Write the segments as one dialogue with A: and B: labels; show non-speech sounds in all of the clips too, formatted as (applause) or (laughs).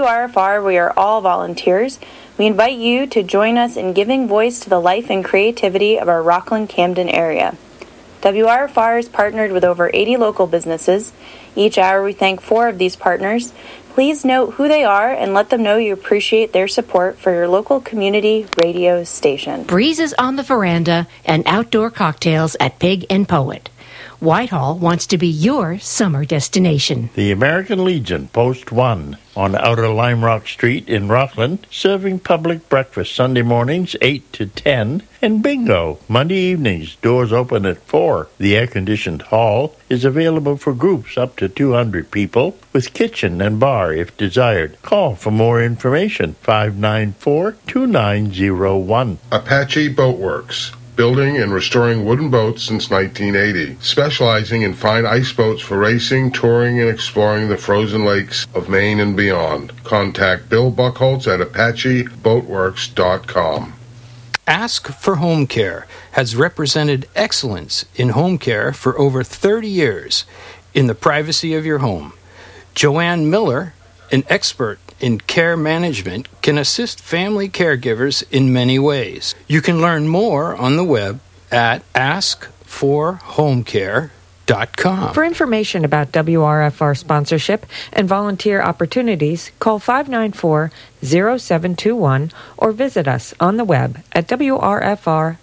A: WRFR, we are all volunteers. We invite you to join us in giving voice to the life and creativity of our Rockland Camden area. WRFR is partnered with over 80 local businesses. Each hour, we thank four of these partners. Please note who they are and let them know you appreciate their support for your local community radio station.
B: Breezes on the veranda and outdoor cocktails at Pig and Poet. Whitehall wants to be your summer destination.
C: The American Legion, Post 1, on Outer Lime Rock Street in Rockland, serving public breakfast Sunday mornings 8 to 10, and bingo Monday evenings, doors open at 4. The air conditioned hall is available for groups up to 200 people, with kitchen and bar if desired. Call for more information 594 2901.
D: Apache Boatworks, building and restoring wooden boats since 1980, specializing in fine ice boats for racing, touring, and exploring the frozen lakes of Maine and beyond. Contact Bill Buckholz at ApacheBoatworks.com.
E: Ask for Home Care has represented excellence in home care for over 30 years in the privacy of your home. Joanne Miller, an expert in care management, can assist family caregivers in many ways. You can learn more on the web at askforhomecare.com.
F: For information about WRFR sponsorship and volunteer opportunities, call 594 0721 or visit us on the web at wrfr.org.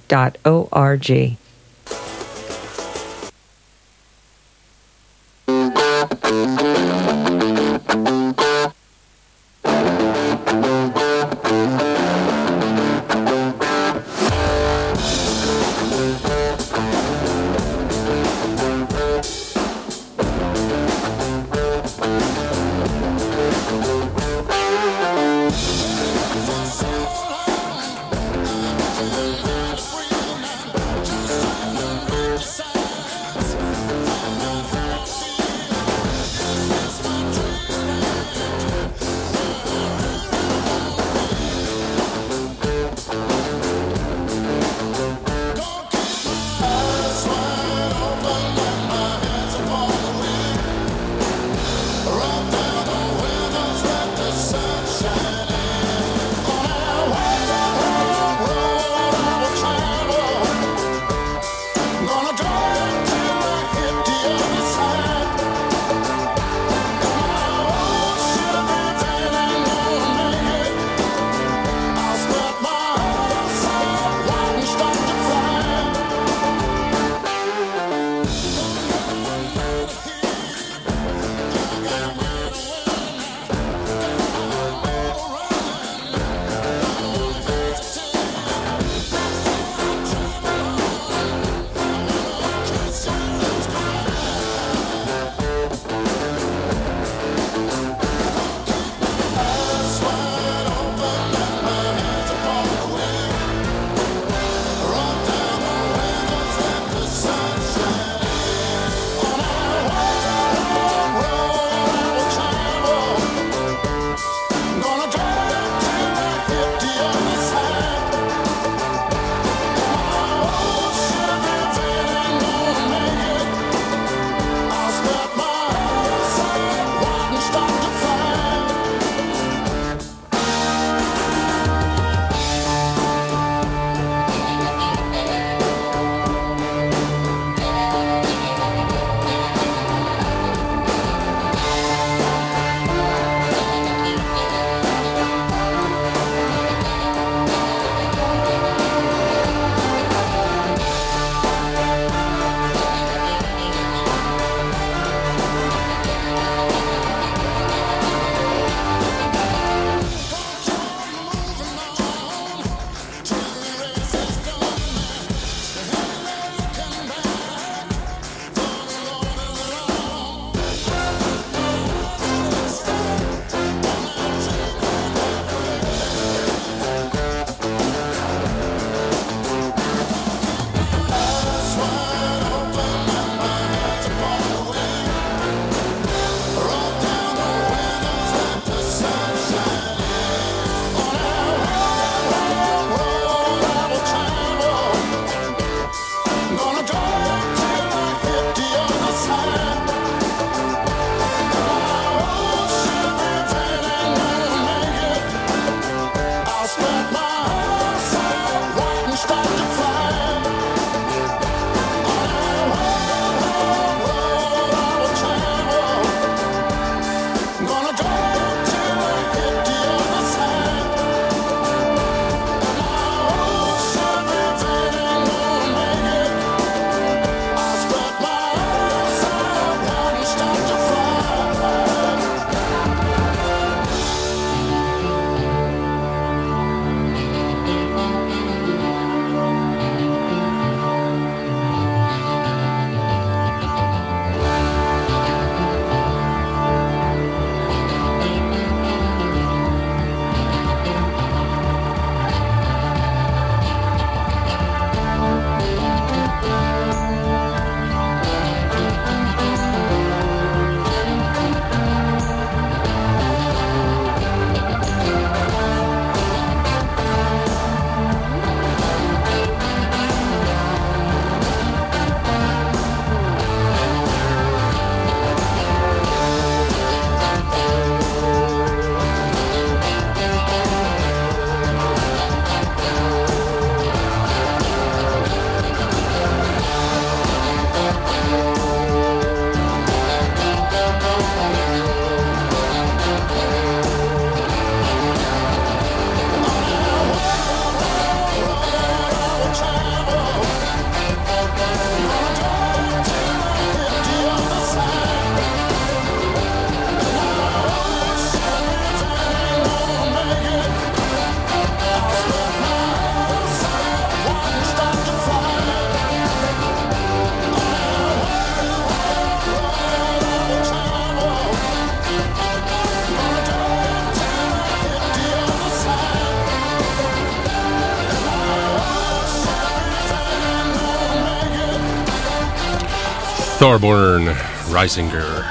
G: Thorborn Reisinger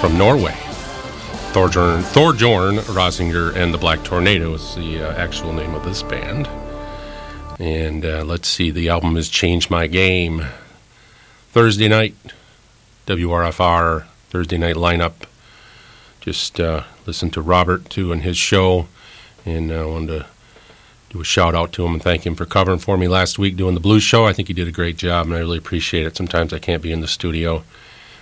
G: from Norway. Thorjorn, Thorjorn Rosinger and the Black Tornado is the uh, actual name of this band. And uh, let's see, the album is changed My Game. Thursday night, WRFR, Thursday night lineup. Just uh, listened to Robert, too, and his show. And I wanted to do a shout out to him and thank him for covering for me last week doing the blues show. I think he did a great job, and I really appreciate it. Sometimes I can't be in the studio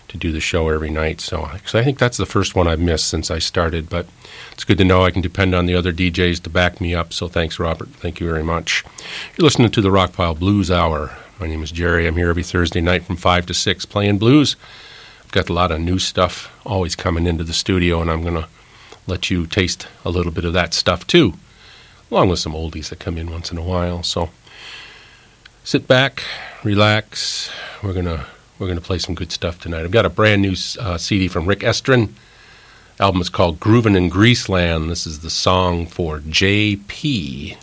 G: to do the show every night, so I think that's the first one I've missed since I started. But it's good to know I can depend on the other DJs to back me up. So thanks, Robert. Thank you very much. You're listening to the Rockpile Blues Hour. My name is Jerry. I'm here every Thursday night from 5 to 6 playing blues. I've got a lot of new stuff always coming into the studio, and I'm going to let you taste a little bit of that stuff too along with some oldies that come in once in a while. So sit back, relax. We're gonna we're gonna play some good stuff tonight. I've got a brand new uh, CD from Rick Estrin. Album is called Groovin' in Greaseland. This is the song for J.P.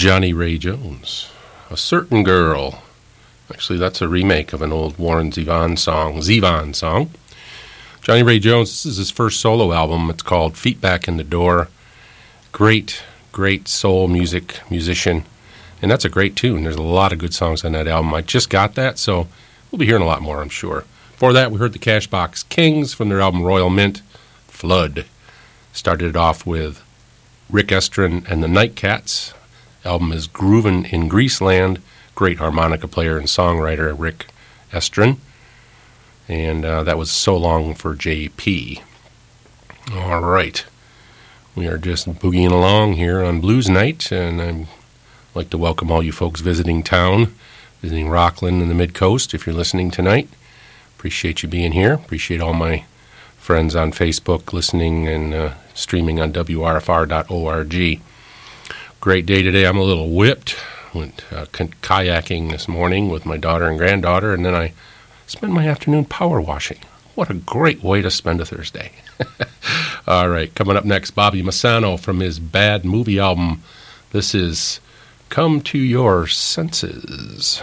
G: Johnny Ray Jones, A Certain Girl. Actually, that's a remake of an old Warren Zevon song, Zevon song. Johnny Ray Jones, this is his first solo album. It's called Feet Back in the Door. Great, great soul music musician. And that's a great tune. There's a lot of good songs on that album. I just got that, so we'll be hearing a lot more, I'm sure. Before that, we heard the Cashbox Kings from their album Royal Mint, Flood. Started it off with Rick Estrin and the Nightcats. Album is Groovin' in Greaseland. Great harmonica player and songwriter, Rick Estrin. And uh, that was So Long for JP. All right. We are just boogieing along here on Blues Night, and I'd like to welcome all you folks visiting town, visiting Rockland and the Mid Coast if you're listening tonight. Appreciate you being here. Appreciate all my friends on Facebook listening and uh, streaming on WRFR.org. Great day today. I'm a little whipped. Went uh, kayaking this morning with my daughter and granddaughter, and then I spent my afternoon power washing. What a great way to spend a Thursday. (laughs) All right, coming up next, Bobby Messano from his Bad Movie album. This is Come to Your Senses.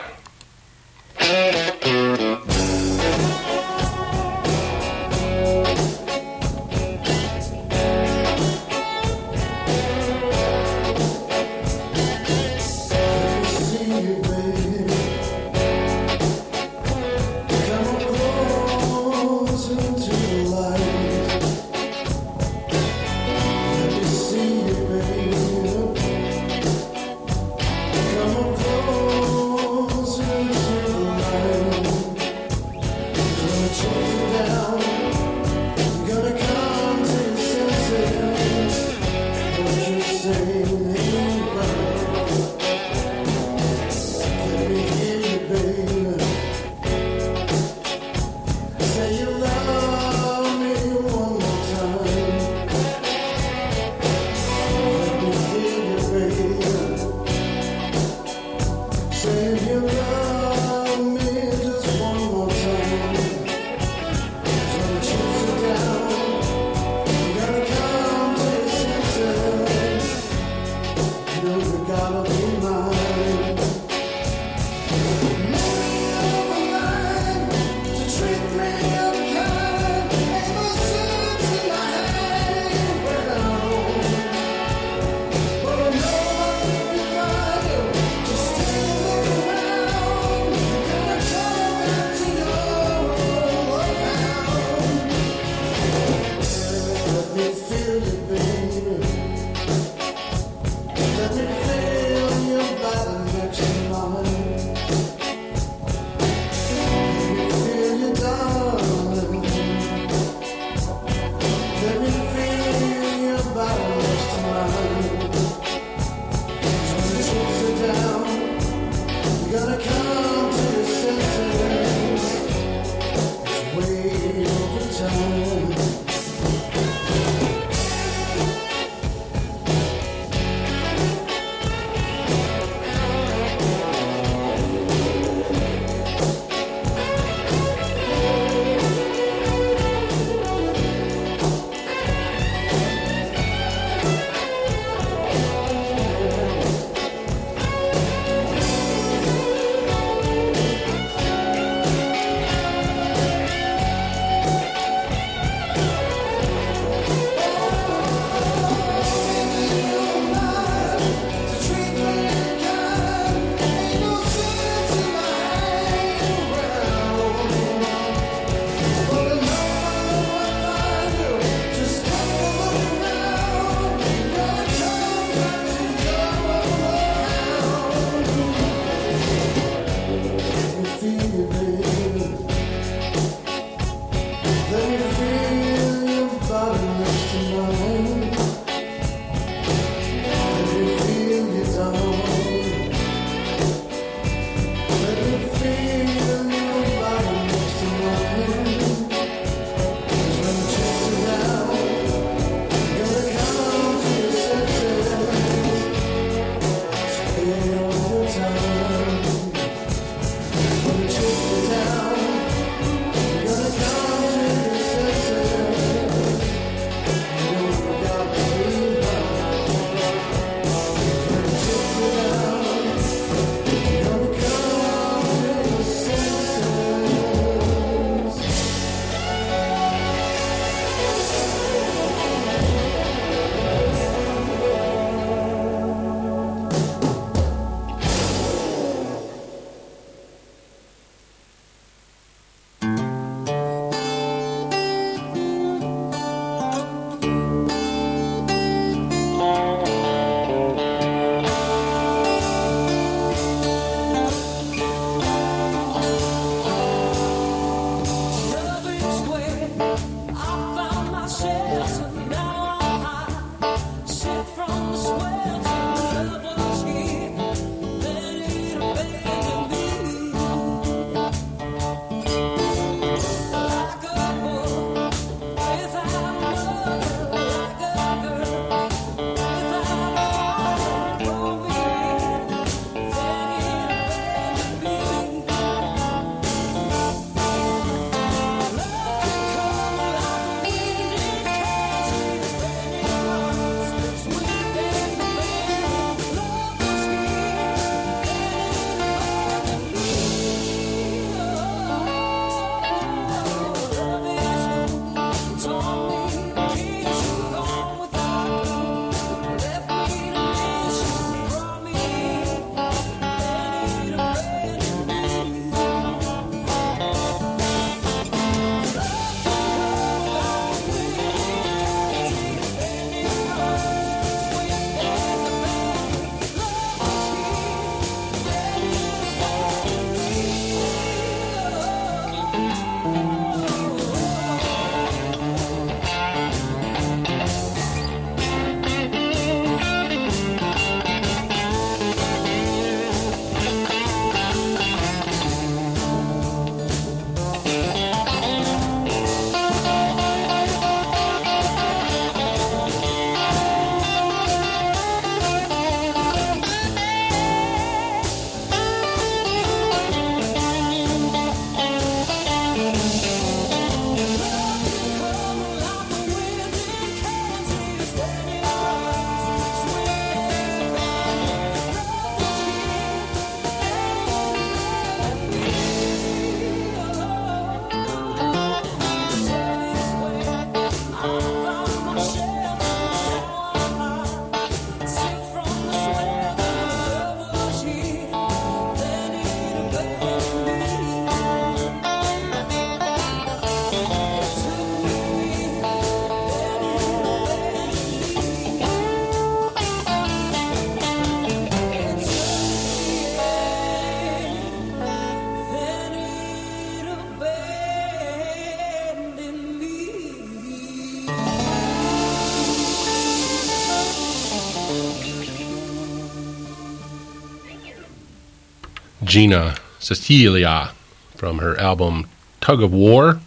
G: Gina Sicilia from her album Tug of War.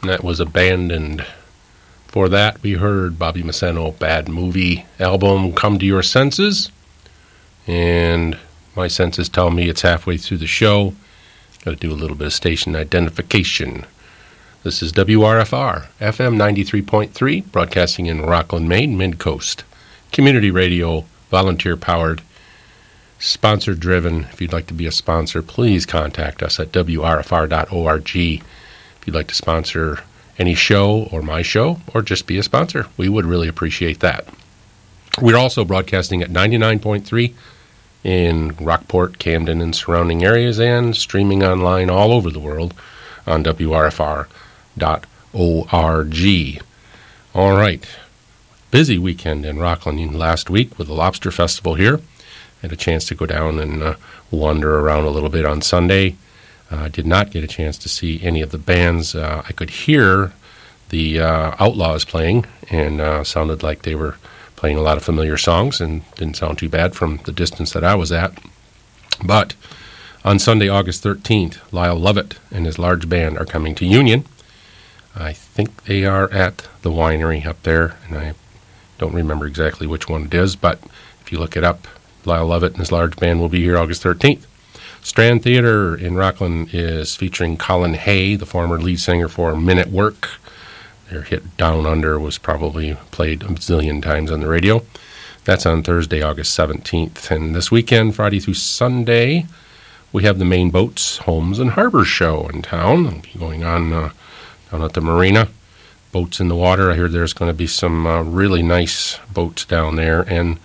G: And that was abandoned. For that, we heard Bobby Messano Bad Movie album Come to Your Senses. And my senses tell me it's halfway through the show. Got to do a little bit of station identification. This is WRFR, FM 93.3, broadcasting in Rockland, Maine, Mid Coast. Community radio, volunteer powered, sponsor driven. If you'd like to be a sponsor, please contact us at WRFR.org. If you'd like to sponsor any show or my show, or just be a sponsor, we would really appreciate that. We're also broadcasting at 99.3 in Rockport, Camden, and surrounding areas, and streaming online all over the world on WRFR.org. All right. Busy weekend in Rockland last week with the Lobster Festival here. Had a chance to go down and uh, wander around a little bit on Sunday. I uh, did not get a chance to see any of the bands. Uh, I could hear the Outlaws playing, and sounded like they were playing a lot of familiar songs and didn't sound too bad from the distance that I was at. But on Sunday, August 13th, Lyle Lovett and his large band are coming to Union. I think they are at the winery up there, and I don't remember exactly which one it is, but if you look it up, Lyle Lovett and his large band will be here August 13th. Strand Theater in Rockland is featuring Colin Hay, the former lead singer for Men at Work. Their hit Down Under was probably played a zillion times on the radio. That's on Thursday, August 17th. And this weekend, Friday through Sunday, we have the Maine Boats, Homes, and Harbors show in town. Going on uh, down at the marina. Boats in the water. I hear there's going to be some uh, really nice boats down there. And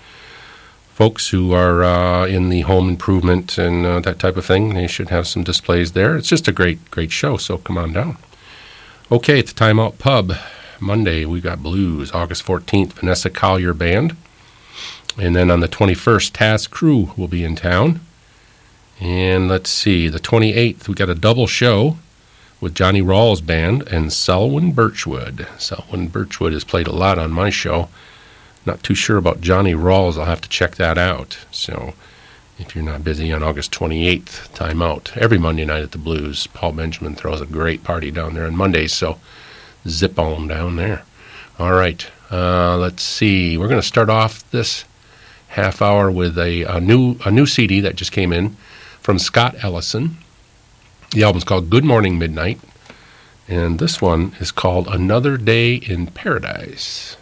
G: folks who are uh, in the home improvement and uh, that type of thing, they should have some displays there. It's just a great, great show, so come on down. Okay, at the Timeout Pub, Monday, we got blues, August 14th, Vanessa Collier Band. And then on the 21st, Tas Cru will be in town. And let's see, the 28th, we got a double show with Johnny Rawls Band and Selwyn Birchwood. Selwyn Birchwood has played a lot on my show. Not too sure about Johnny Rawls. I'll have to check that out. So if you're not busy on August 28th, time out. Every Monday night at the Blues, Paul Benjamin throws a great party down there on Mondays, so zip on down there. All right, uh, let's see. We're going to start off this half hour with a, a, new, a new CD that just came in from Scott Ellison. The album's called Good Morning Midnight, and this one is called Another Day in Paradise.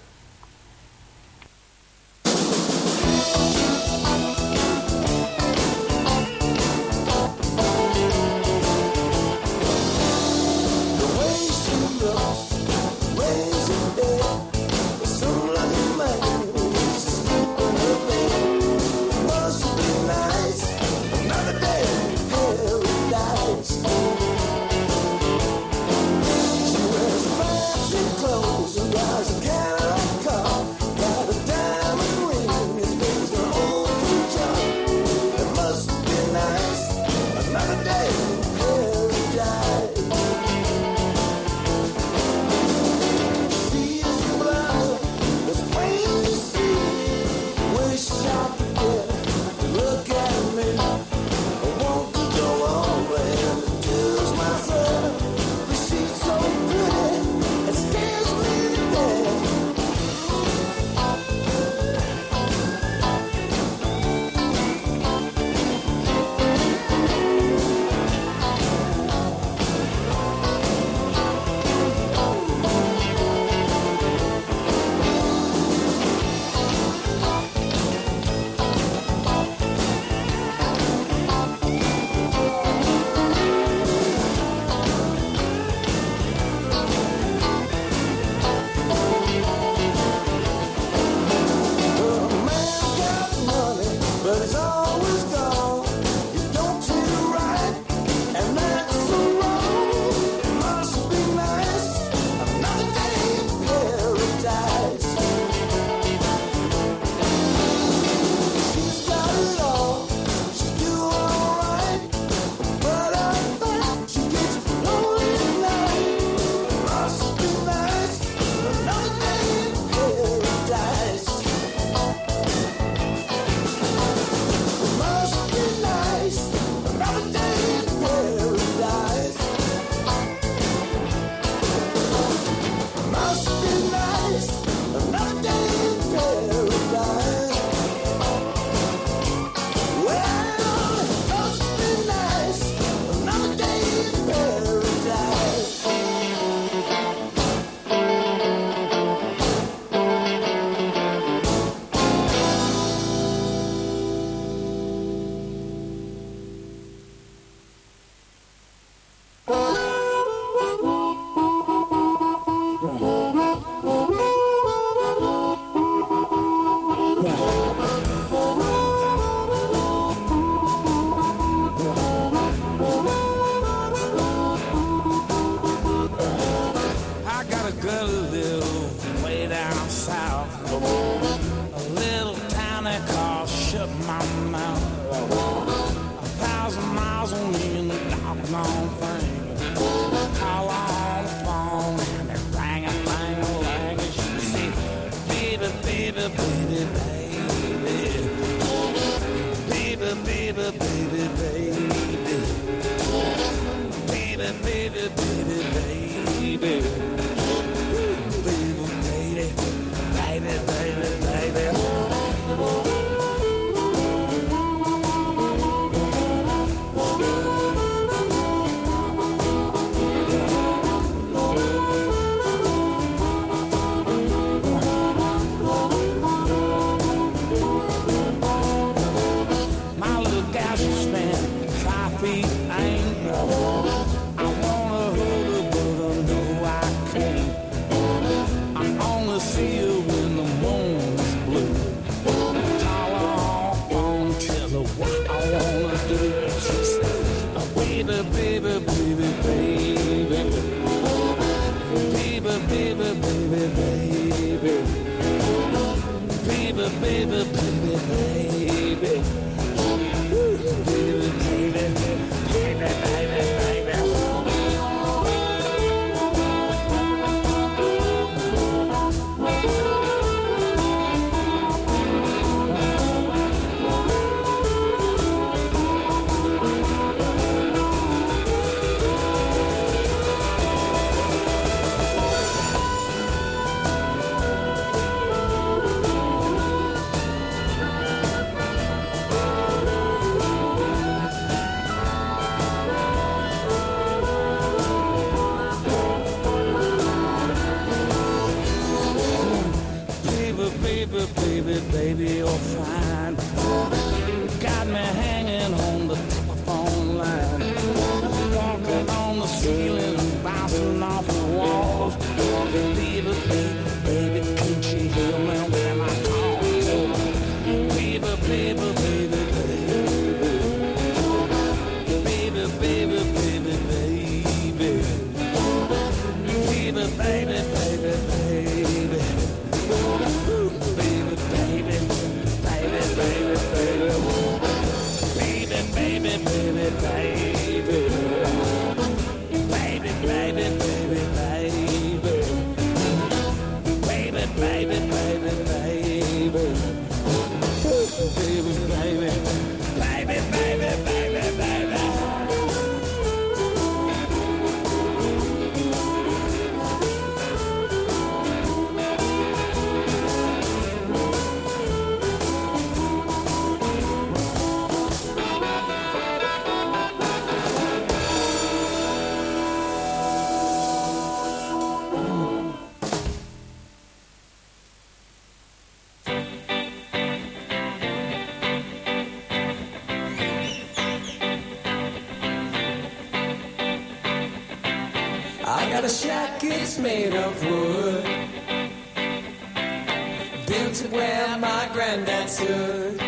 H: My
I: granddad stood.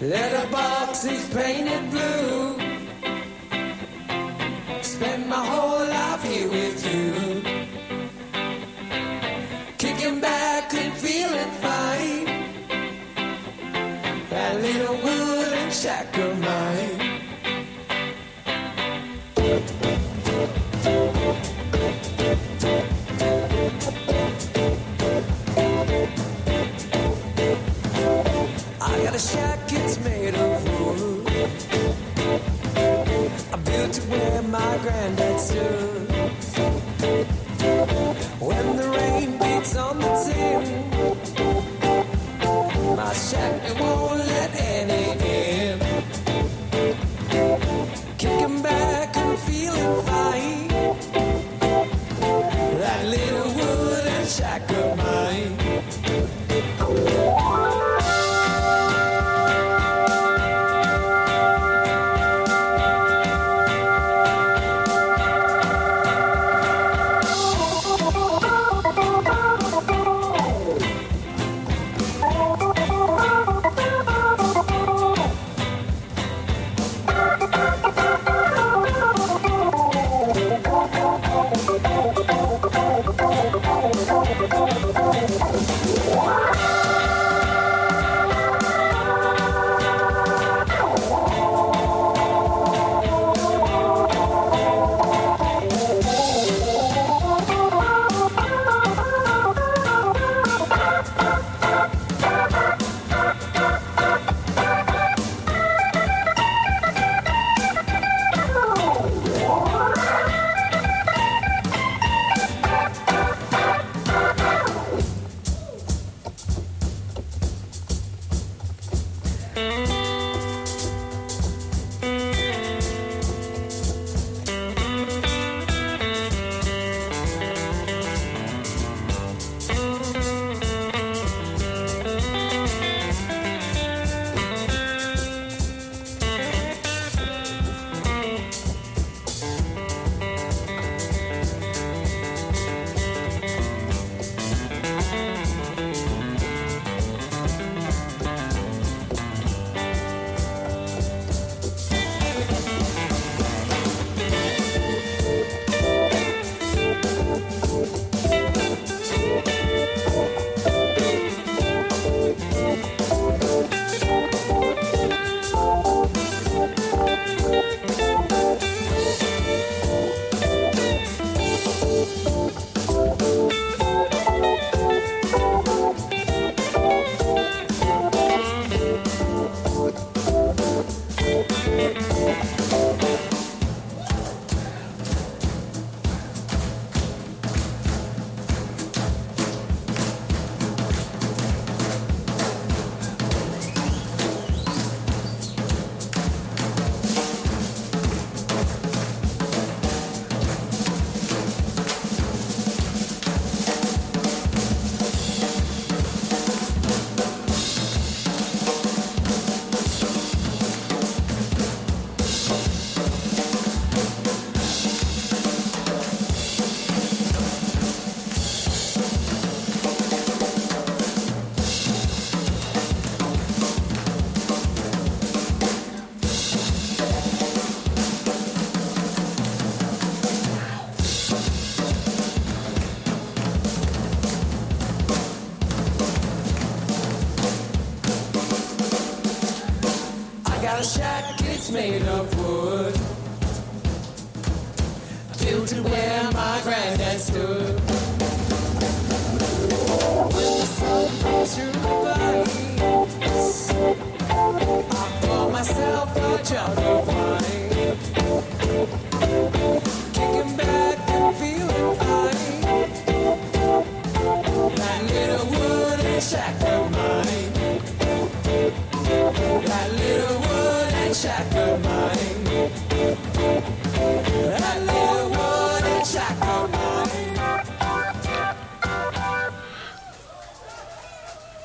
I: Letterbox is painted blue.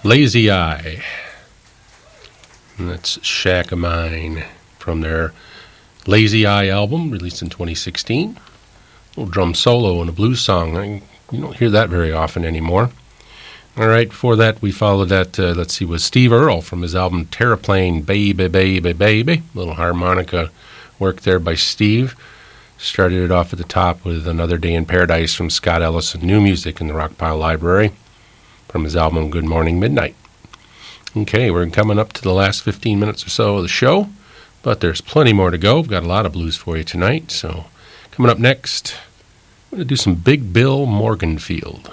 G: Lazy Eye. That's Shack of Mine from their Lazy Eye album released in 2016. little drum solo and a blues song. I, you don't hear that very often anymore. All right, before that, we followed that, uh, let's see, was Steve Earle from his album Terraplane Baby, Baby, Baby. little harmonica work there by Steve. Started it off at the top with Another Day in Paradise from Scott Ellison, new music in the Rockpile Library from his album Good Morning Midnight. Okay, we're coming up to the last 15 minutes or so of the show, but there's plenty more to go. We've got a lot of blues for you tonight. So, coming up next, I'm going to do some Big Bill Morganfield.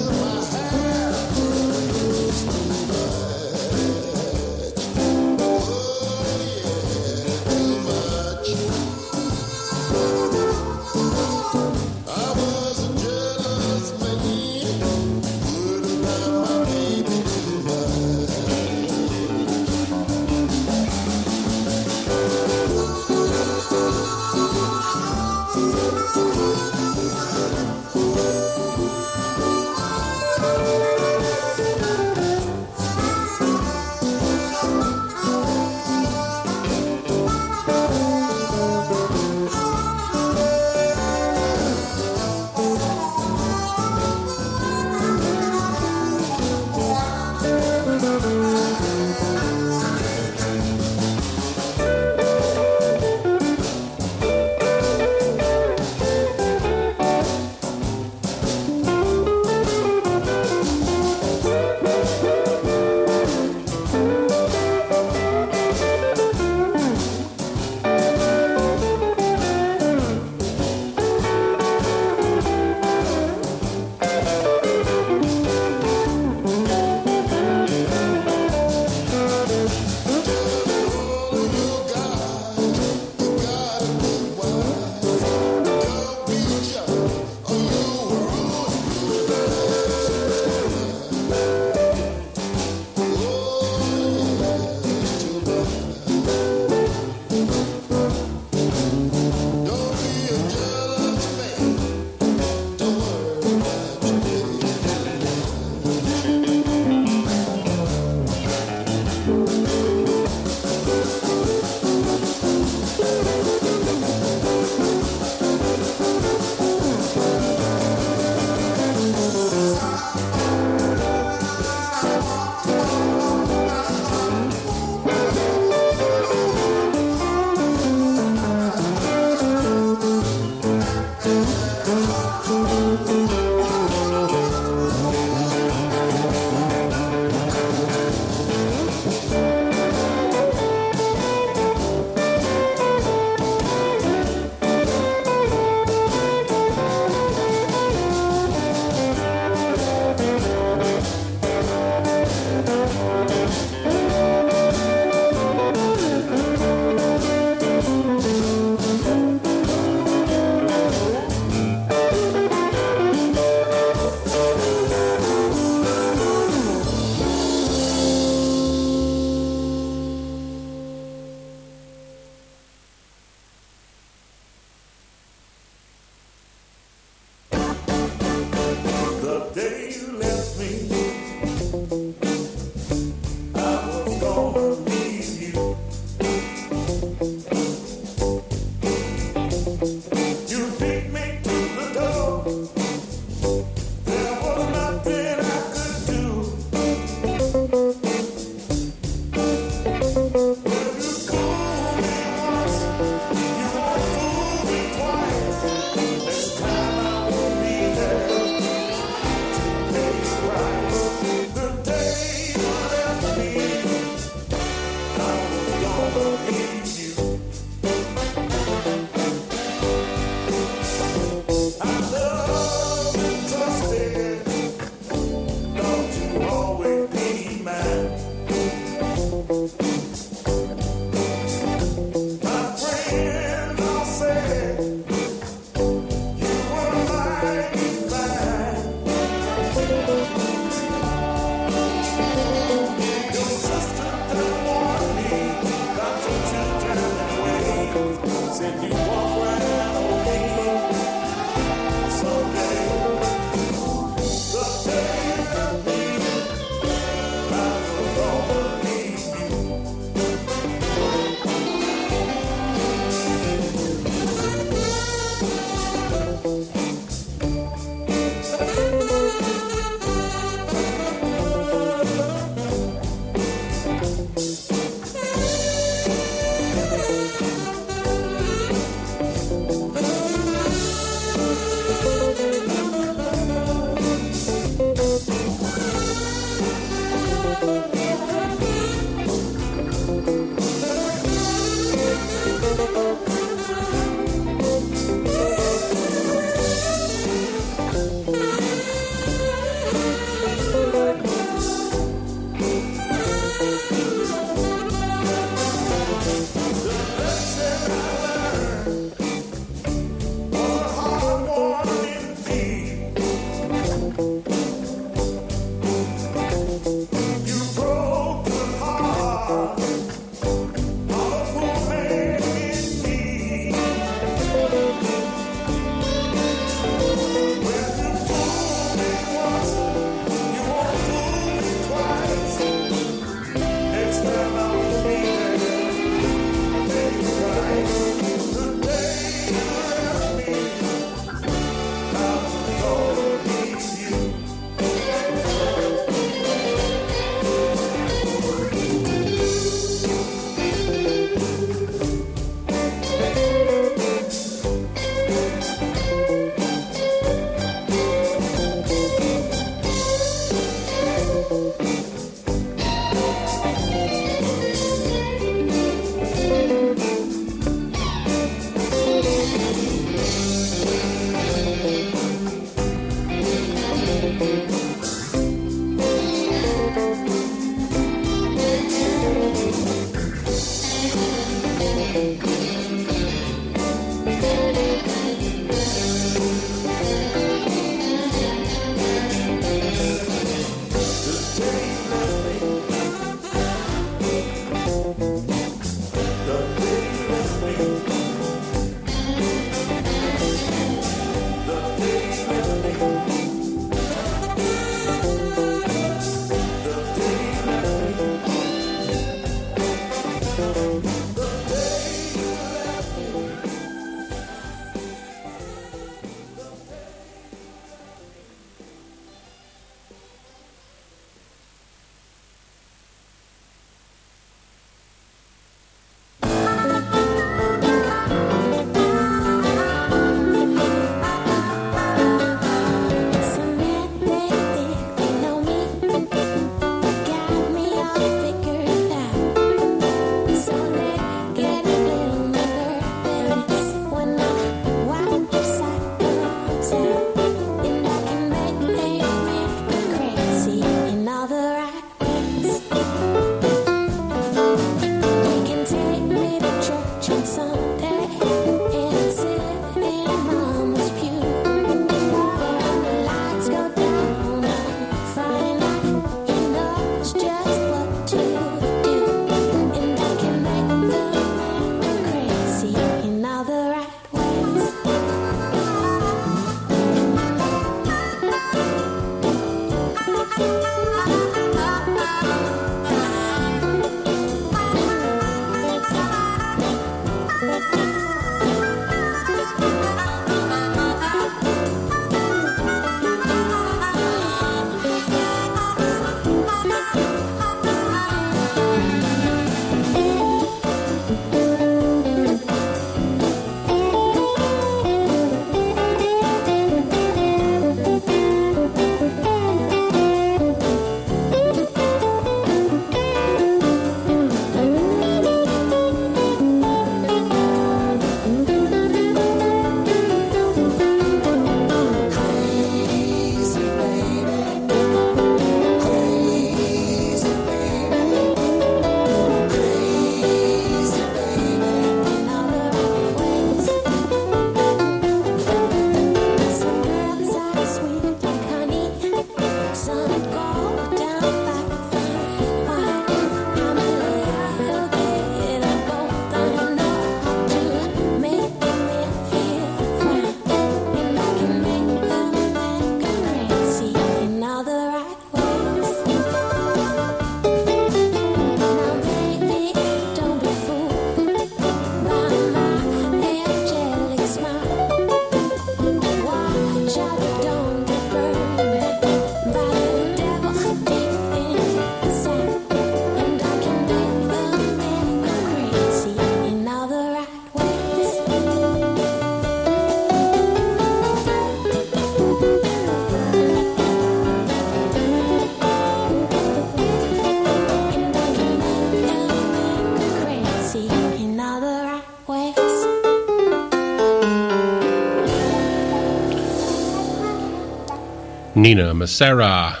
G: Nina Macera.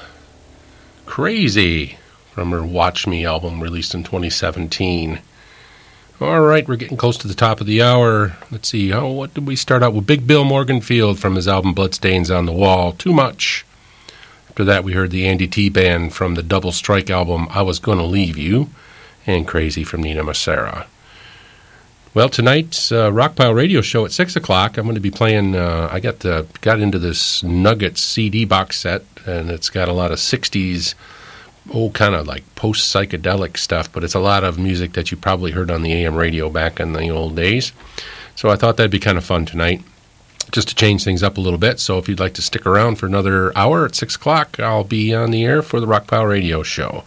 G: Crazy from her Watch Me album released in 2017. All right, we're getting close to the top of the hour. Let's see, oh, what did we start out with? Big Bill Morganfield from his album Bloodstains on the Wall. Too much. After that, we heard the Andy T Band from the Double Strike album I Was Gonna Leave You, and Crazy from Nina Macera. Well, tonight's uh, Rockpile Radio Show at six o'clock. I'm going to be playing. Uh, I got the, got into this Nuggets CD box set, and it's got a lot of '60s, old kind of like post psychedelic stuff. But it's a lot of music that you probably heard on the AM radio back in the old days. So I thought that'd be kind of fun tonight, just to change things up a little bit. So if you'd like to stick around for another hour at six o'clock, I'll be on the air for the Rockpile Radio Show.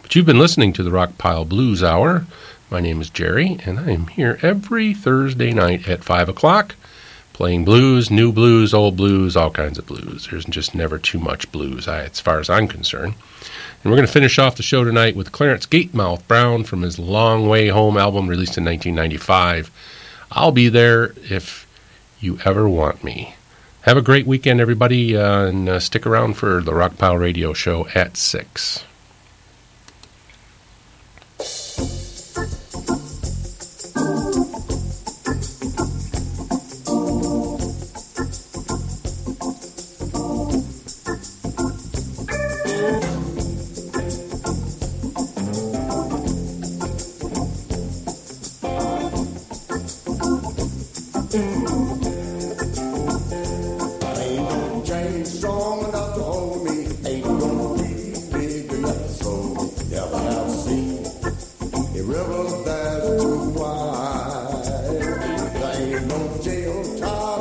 G: But you've been listening to the Rockpile Blues Hour. My name is Jerry, and I am here every Thursday night at 5 o'clock playing blues, new blues, old blues, all kinds of blues. There's just never too much blues, as far as I'm concerned. And we're going to finish off the show tonight with Clarence Gatemouth Brown from his Long Way Home album released in 1995. I'll be there if you ever want me. Have a great weekend, everybody, uh, and uh, stick around for the Rock Rockpile Radio Show at 6.
J: no jail time.